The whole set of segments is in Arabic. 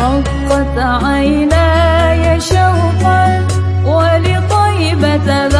رقت عيناي شوقا ولطيبة ذا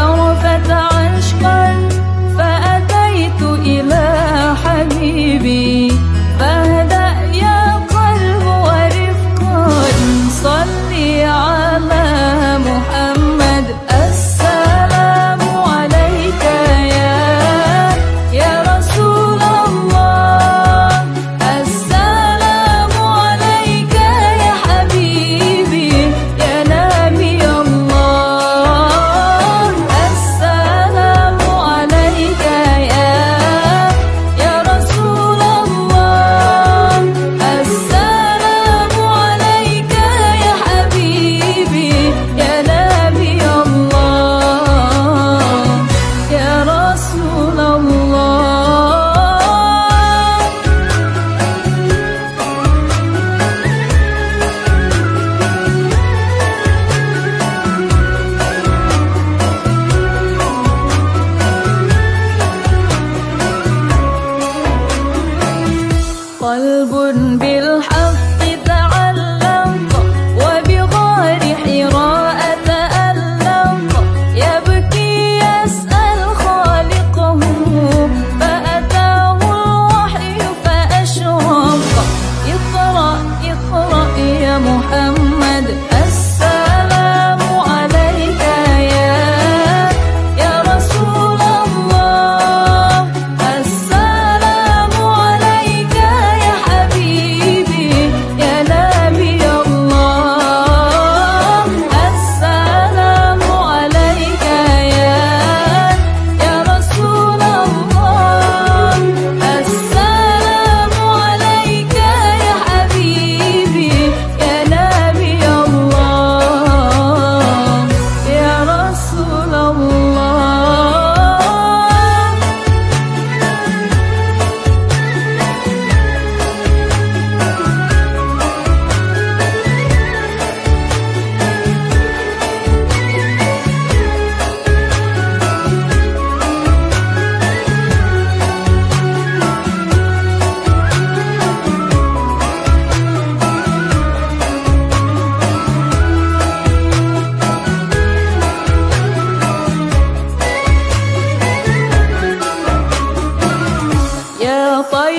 பா